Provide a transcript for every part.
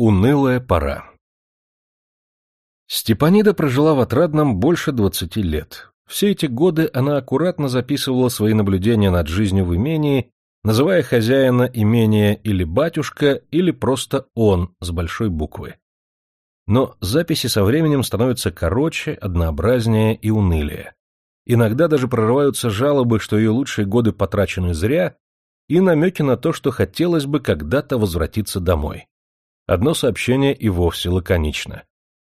Унылая пора Степанида прожила в Отрадном больше двадцати лет. Все эти годы она аккуратно записывала свои наблюдения над жизнью в имении, называя хозяина имения или батюшка, или просто он с большой буквы. Но записи со временем становятся короче, однообразнее и унылее. Иногда даже прорываются жалобы, что ее лучшие годы потрачены зря, и намеки на то, что хотелось бы когда-то возвратиться домой. Одно сообщение и вовсе лаконично.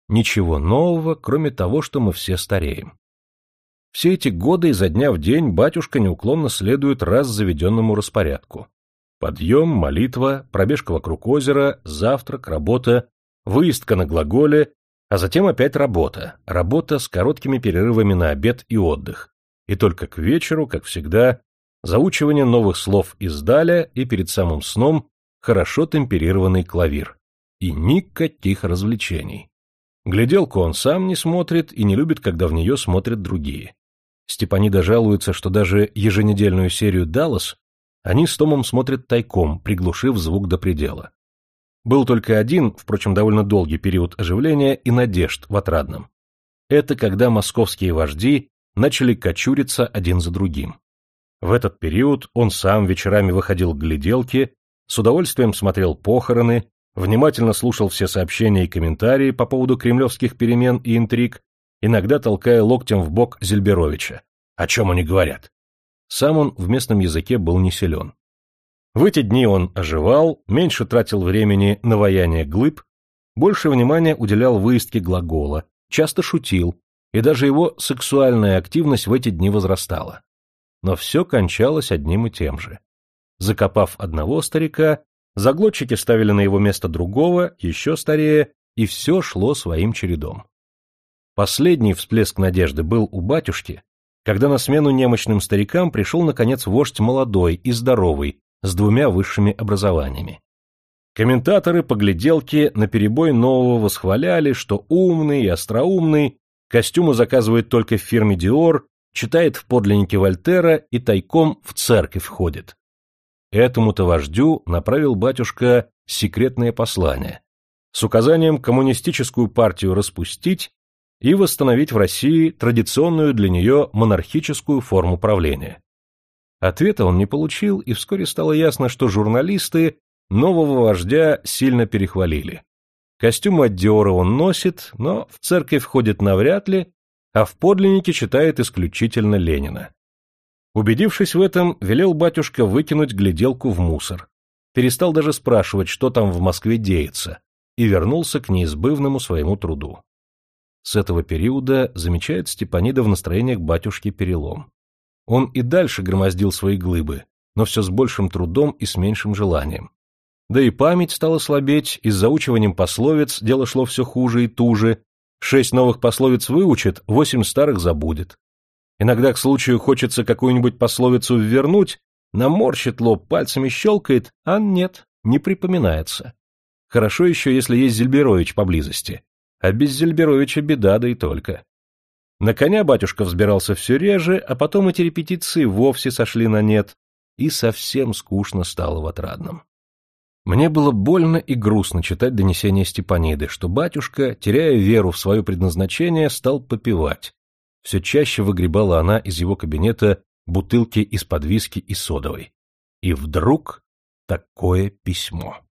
Ничего нового, кроме того, что мы все стареем. Все эти годы изо дня в день батюшка неуклонно следует раз заведенному распорядку. Подъем, молитва, пробежка вокруг озера, завтрак, работа, выездка на глаголе, а затем опять работа, работа с короткими перерывами на обед и отдых. И только к вечеру, как всегда, заучивание новых слов из Даля и перед самым сном хорошо темперированный клавир. И никаких развлечений. Гляделку он сам не смотрит и не любит, когда в нее смотрят другие. Степанида жалуется, что даже еженедельную серию «Даллас» они с Томом смотрят тайком, приглушив звук до предела. Был только один, впрочем, довольно долгий период оживления и надежд в Отрадном. Это когда московские вожди начали кочуриться один за другим. В этот период он сам вечерами выходил к гляделке, с удовольствием смотрел похороны, внимательно слушал все сообщения и комментарии по поводу кремлевских перемен и интриг, иногда толкая локтем в бок Зельберовича. О чем они говорят? Сам он в местном языке был не силен. В эти дни он оживал, меньше тратил времени на ваяние глыб, больше внимания уделял выездке глагола, часто шутил, и даже его сексуальная активность в эти дни возрастала. Но все кончалось одним и тем же. Закопав одного старика, Заглотчики ставили на его место другого, еще старее, и все шло своим чередом. Последний всплеск надежды был у батюшки, когда на смену немощным старикам пришел, наконец, вождь молодой и здоровый, с двумя высшими образованиями. Комментаторы погляделки наперебой нового восхваляли, что умный и остроумный, костюмы заказывает только в фирме Диор, читает в подлиннике Вольтера и тайком в церковь ходит. Этому-то вождю направил батюшка секретное послание с указанием коммунистическую партию распустить и восстановить в России традиционную для нее монархическую форму правления. Ответа он не получил, и вскоре стало ясно, что журналисты нового вождя сильно перехвалили. Костюм от Диора он носит, но в церковь входит навряд ли, а в подлиннике читает исключительно Ленина. Убедившись в этом, велел батюшка выкинуть гляделку в мусор. Перестал даже спрашивать, что там в Москве деется, и вернулся к неизбывному своему труду. С этого периода замечает Степанида в настроениях батюшки перелом. Он и дальше громоздил свои глыбы, но все с большим трудом и с меньшим желанием. Да и память стала слабеть, и с заучиванием пословиц дело шло все хуже и туже. Шесть новых пословиц выучит, восемь старых забудет. Иногда к случаю хочется какую-нибудь пословицу ввернуть, наморщит лоб, пальцами щелкает, а нет, не припоминается. Хорошо еще, если есть Зельберович поблизости. А без Зельберовича беда, да и только. На коня батюшка взбирался все реже, а потом эти репетиции вовсе сошли на нет, и совсем скучно стало в отрадном. Мне было больно и грустно читать донесение Степаниды, что батюшка, теряя веру в свое предназначение, стал попивать, все чаще выгребала она из его кабинета бутылки из-под виски и содовой. И вдруг такое письмо.